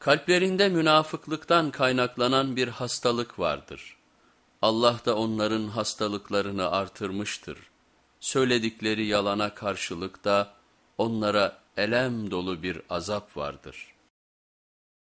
Kalplerinde münafıklıktan kaynaklanan bir hastalık vardır. Allah da onların hastalıklarını artırmıştır. Söyledikleri yalana karşılık da onlara elem dolu bir azap vardır.''